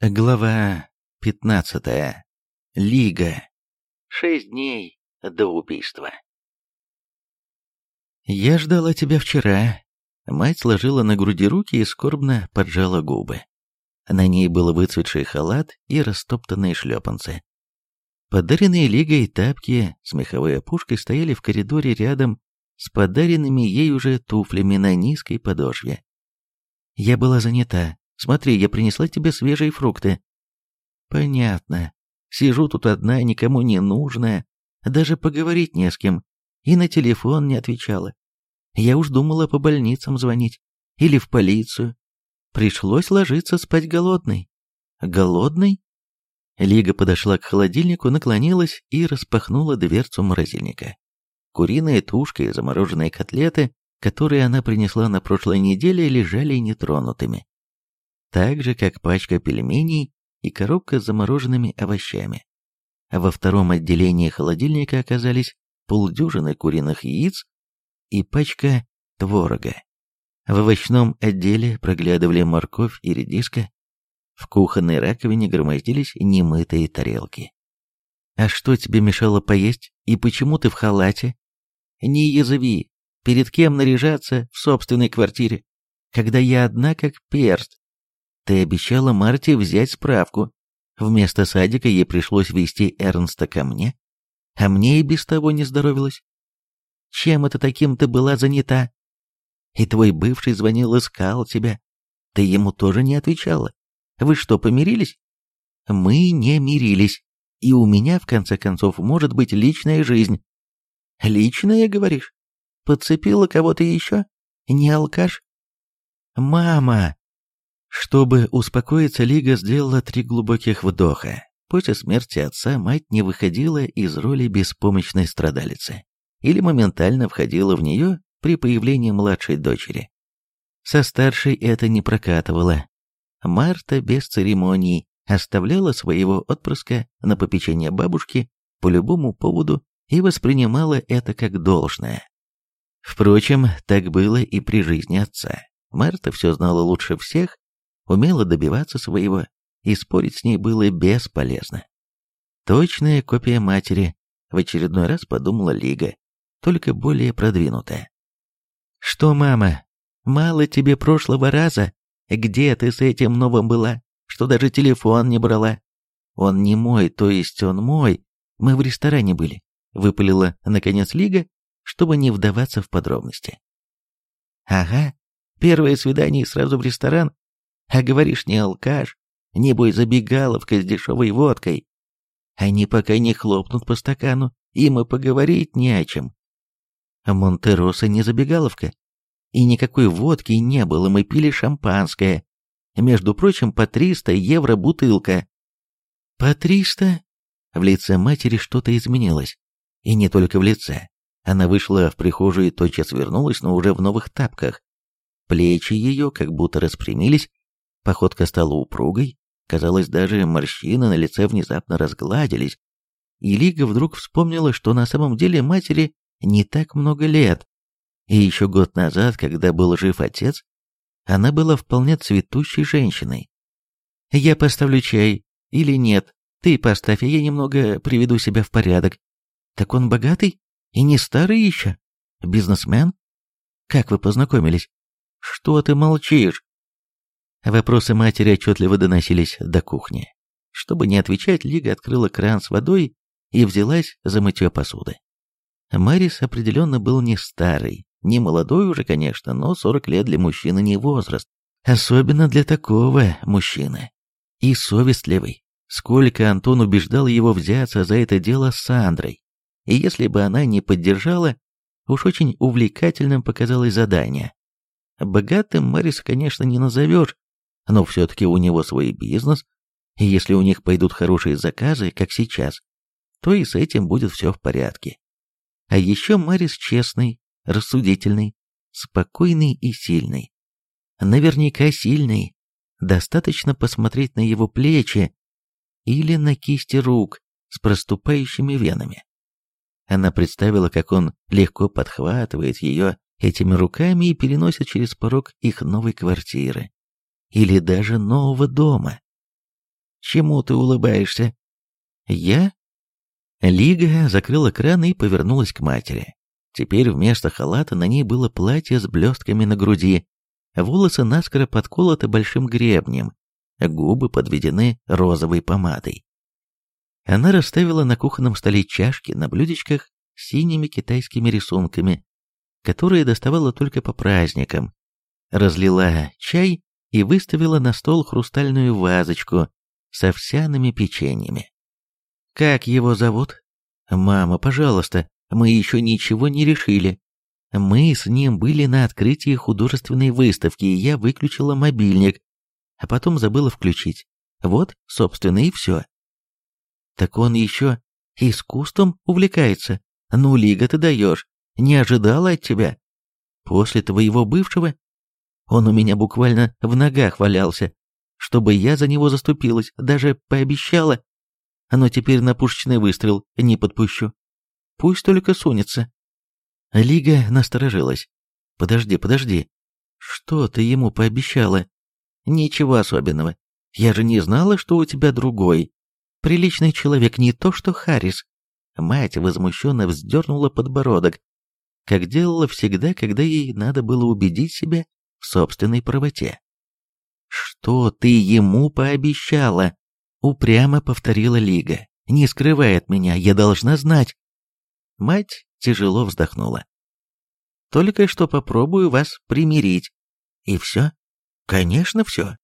Глава 15. Лига. Шесть дней до убийства. «Я ждала тебя вчера». Мать сложила на груди руки и скорбно поджала губы. На ней был выцветший халат и растоптанные шлёпанцы. Подаренные Лигой тапки с меховой опушкой стояли в коридоре рядом с подаренными ей уже туфлями на низкой подошве. Я была занята, Смотри, я принесла тебе свежие фрукты». «Понятно. Сижу тут одна, никому не нужная, даже поговорить не с кем, и на телефон не отвечала. Я уж думала по больницам звонить или в полицию. Пришлось ложиться спать голодной. Голодной? Лига подошла к холодильнику, наклонилась и распахнула дверцу морозильника. Куриная тушка и замороженные котлеты, которые она принесла на прошлой неделе, лежали нетронутыми так же, как пачка пельменей и коробка с замороженными овощами. Во втором отделении холодильника оказались полдюжины куриных яиц и пачка творога. В овощном отделе проглядывали морковь и редиска. В кухонной раковине громоздились немытые тарелки. «А что тебе мешало поесть? И почему ты в халате?» «Не язви! Перед кем наряжаться в собственной квартире? Когда я одна, как перст, ты обещала Марте взять справку. Вместо садика ей пришлось вести Эрнста ко мне, а мне и без того не здоровилось. Чем это таким ты была занята? И твой бывший звонил, искал тебя. Ты ему тоже не отвечала. Вы что, помирились? Мы не мирились. И у меня, в конце концов, может быть личная жизнь. Личная, говоришь? Подцепила кого-то еще? Не алкаш? Мама! Чтобы успокоиться, Лига сделала три глубоких вдоха. После смерти отца мать не выходила из роли беспомощной страдалицы или моментально входила в нее при появлении младшей дочери. Со старшей это не прокатывало. Марта без церемоний оставляла своего отпрыска на попечение бабушки по любому поводу и воспринимала это как должное. Впрочем, так было и при жизни отца. Марта все знала лучше всех умела добиваться своего, и спорить с ней было бесполезно. Точная копия матери, в очередной раз подумала Лига, только более продвинутая. «Что, мама, мало тебе прошлого раза? Где ты с этим новым была, что даже телефон не брала? Он не мой, то есть он мой. Мы в ресторане были», — выпалила, наконец, Лига, чтобы не вдаваться в подробности. «Ага, первое свидание и сразу в ресторан, а говоришь, не алкаш, небось забегаловка с дешевой водкой. Они пока не хлопнут по стакану, им и поговорить не о чем. А Монтероса не забегаловка. И никакой водки не было, мы пили шампанское. Между прочим, по 300 евро бутылка. По 300? В лице матери что-то изменилось. И не только в лице. Она вышла в прихожую и тотчас вернулась, но уже в новых тапках. Плечи ее как будто распрямились, Походка стала упругой, казалось, даже морщины на лице внезапно разгладились, и Лига вдруг вспомнила, что на самом деле матери не так много лет, и еще год назад, когда был жив отец, она была вполне цветущей женщиной. «Я поставлю чай или нет? Ты поставь, я немного приведу себя в порядок». «Так он богатый? И не старый еще? Бизнесмен? Как вы познакомились?» «Что ты молчишь?» Вопросы матери отчетливо доносились до кухни. Чтобы не отвечать, Лига открыла кран с водой и взялась за мытье посуды. Марис определенно был не старый, не молодой уже, конечно, но 40 лет для мужчины не возраст, особенно для такого мужчины. И совестливый. Сколько Антон убеждал его взяться за это дело с Сандрой. И если бы она не поддержала, уж очень увлекательным показалось задание. Богатым Мариса, конечно, не назовешь, но все-таки у него свой бизнес, и если у них пойдут хорошие заказы, как сейчас, то и с этим будет все в порядке. А еще Марис честный, рассудительный, спокойный и сильный. Наверняка сильный. Достаточно посмотреть на его плечи или на кисти рук с проступающими венами. Она представила, как он легко подхватывает ее этими руками и переносит через порог их новой квартиры или даже нового дома. Чему ты улыбаешься? Я? Лига закрыла кран и повернулась к матери. Теперь вместо халата на ней было платье с блестками на груди, волосы наскоро подколоты большим гребнем, губы подведены розовой помадой. Она расставила на кухонном столе чашки на блюдечках с синими китайскими рисунками, которые доставала только по праздникам, разлила чай и выставила на стол хрустальную вазочку с овсяными печеньями. «Как его зовут?» «Мама, пожалуйста, мы еще ничего не решили. Мы с ним были на открытии художественной выставки, и я выключила мобильник, а потом забыла включить. Вот, собственно, и все». «Так он еще искусством увлекается? Ну, Лига, ты даешь. Не ожидала от тебя. После твоего бывшего он у меня буквально в ногах валялся, чтобы я за него заступилась, даже пообещала. Но теперь на пушечный выстрел не подпущу. Пусть только сунется. Лига насторожилась. Подожди, подожди. Что ты ему пообещала? Ничего особенного. Я же не знала, что у тебя другой. Приличный человек не то, что Харрис. Мать возмущенно вздернула подбородок, как делала всегда, когда ей надо было убедить себя, в собственной правоте. «Что ты ему пообещала?» — упрямо повторила Лига. «Не скрывай от меня, я должна знать». Мать тяжело вздохнула. «Только что попробую вас примирить. И все? Конечно, все.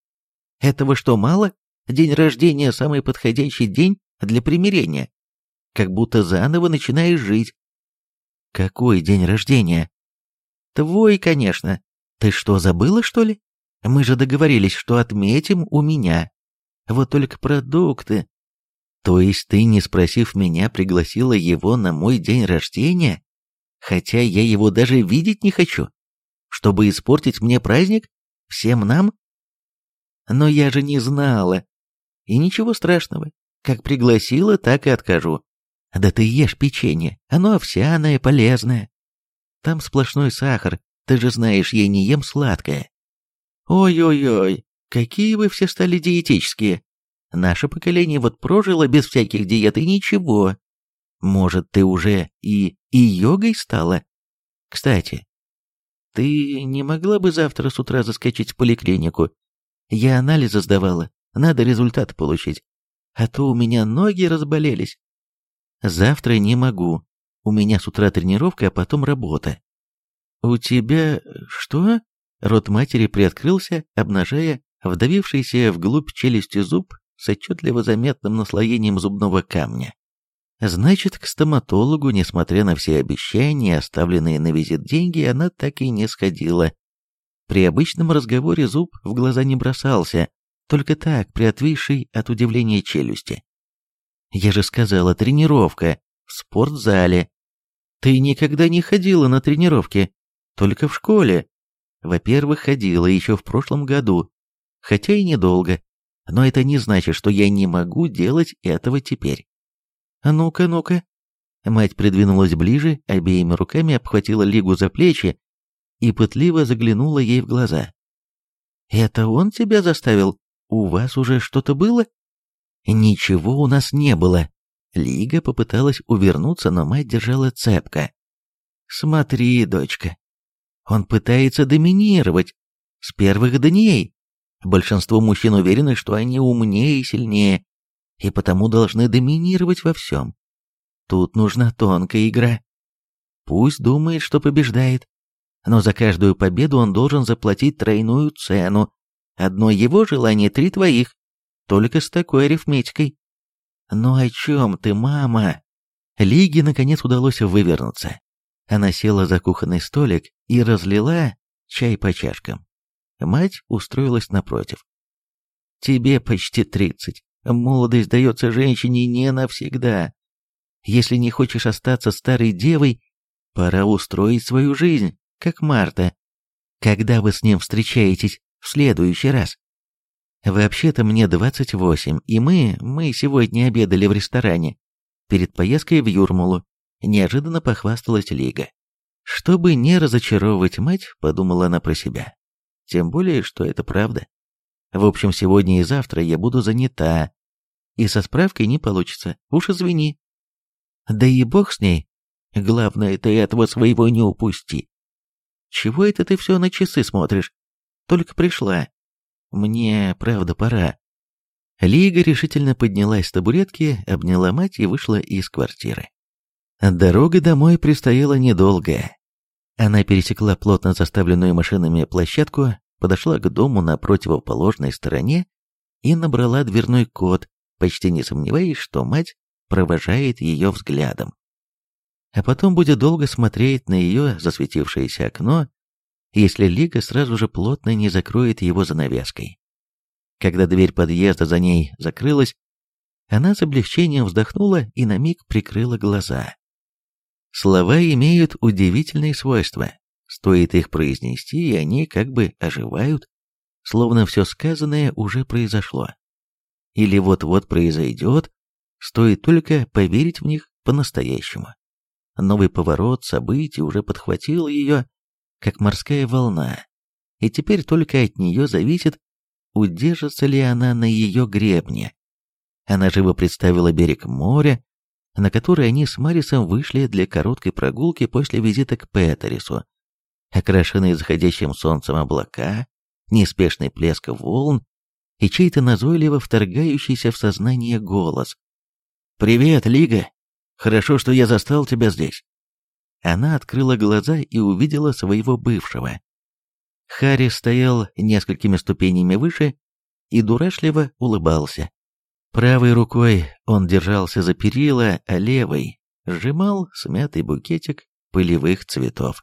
Этого что, мало? День рождения — самый подходящий день для примирения. Как будто заново начинаешь жить». «Какой день рождения?» «Твой, конечно. Ты что, забыла, что ли? Мы же договорились, что отметим у меня. Вот только продукты. То есть ты, не спросив меня, пригласила его на мой день рождения? Хотя я его даже видеть не хочу. Чтобы испортить мне праздник? Всем нам? Но я же не знала. И ничего страшного. Как пригласила, так и откажу. Да ты ешь печенье, оно овсяное, полезное. Там сплошной сахар, ты же знаешь, я не ем сладкое. Ой-ой-ой, какие вы все стали диетические. Наше поколение вот прожило без всяких диет и ничего. Может, ты уже и, и йогой стала? Кстати, ты не могла бы завтра с утра заскочить в поликлинику? Я анализы сдавала, надо результат получить. А то у меня ноги разболелись. Завтра не могу. У меня с утра тренировка, а потом работа. «У тебя... что?» Рот матери приоткрылся, обнажая вдавившийся вглубь челюсти зуб с отчетливо заметным наслоением зубного камня. Значит, к стоматологу, несмотря на все обещания, оставленные на визит деньги, она так и не сходила. При обычном разговоре зуб в глаза не бросался, только так, приотвисший от удивления челюсти. «Я же сказала, тренировка, в спортзале». «Ты никогда не ходила на тренировки», только в школе. Во-первых, ходила еще в прошлом году, хотя и недолго, но это не значит, что я не могу делать этого теперь. «А ну-ка, ну-ка. Мать придвинулась ближе, обеими руками обхватила Лигу за плечи и пытливо заглянула ей в глаза. «Это он тебя заставил? У вас уже что-то было?» «Ничего у нас не было». Лига попыталась увернуться, но мать держала цепко. «Смотри, дочка, он пытается доминировать. С первых дней. Большинство мужчин уверены, что они умнее и сильнее, и потому должны доминировать во всем. Тут нужна тонкая игра. Пусть думает, что побеждает, но за каждую победу он должен заплатить тройную цену. Одно его желание, три твоих. Только с такой арифметикой. Ну о чем ты, мама? Лиге, наконец, удалось вывернуться. Она села за кухонный столик и разлила чай по чашкам. Мать устроилась напротив. «Тебе почти тридцать. Молодость дается женщине не навсегда. Если не хочешь остаться старой девой, пора устроить свою жизнь, как Марта. Когда вы с ним встречаетесь в следующий раз?» «Вообще-то мне 28, и мы, мы сегодня обедали в ресторане, перед поездкой в Юрмулу неожиданно похвасталась Лига. Чтобы не разочаровывать мать, подумала она про себя. Тем более, что это правда. В общем, сегодня и завтра я буду занята. И со справкой не получится, уж извини. Да и бог с ней. Главное, ты этого своего не упусти. Чего это ты все на часы смотришь? Только пришла. Мне, правда, пора. Лига решительно поднялась с табуретки, обняла мать и вышла из квартиры. Дорога домой предстояла недолгая. Она пересекла плотно заставленную машинами площадку, подошла к дому на противоположной стороне и набрала дверной код, почти не сомневаясь, что мать провожает ее взглядом. А потом будет долго смотреть на ее засветившееся окно, если Лига сразу же плотно не закроет его занавеской. Когда дверь подъезда за ней закрылась, она с облегчением вздохнула и на миг прикрыла глаза. Слова имеют удивительные свойства. Стоит их произнести, и они как бы оживают, словно все сказанное уже произошло. Или вот-вот произойдет, стоит только поверить в них по-настоящему. Новый поворот событий уже подхватил ее, как морская волна, и теперь только от нее зависит, удержится ли она на ее гребне. Она живо представила берег моря, на которой они с Марисом вышли для короткой прогулки после визита к Петерису. Окрашенные заходящим солнцем облака, неспешный плеск волн и чей-то назойливо вторгающийся в сознание голос. «Привет, Лига! Хорошо, что я застал тебя здесь!» Она открыла глаза и увидела своего бывшего. Харрис стоял несколькими ступенями выше и дурашливо улыбался. Правой рукой он держался за перила, а левой сжимал смятый букетик пылевых цветов.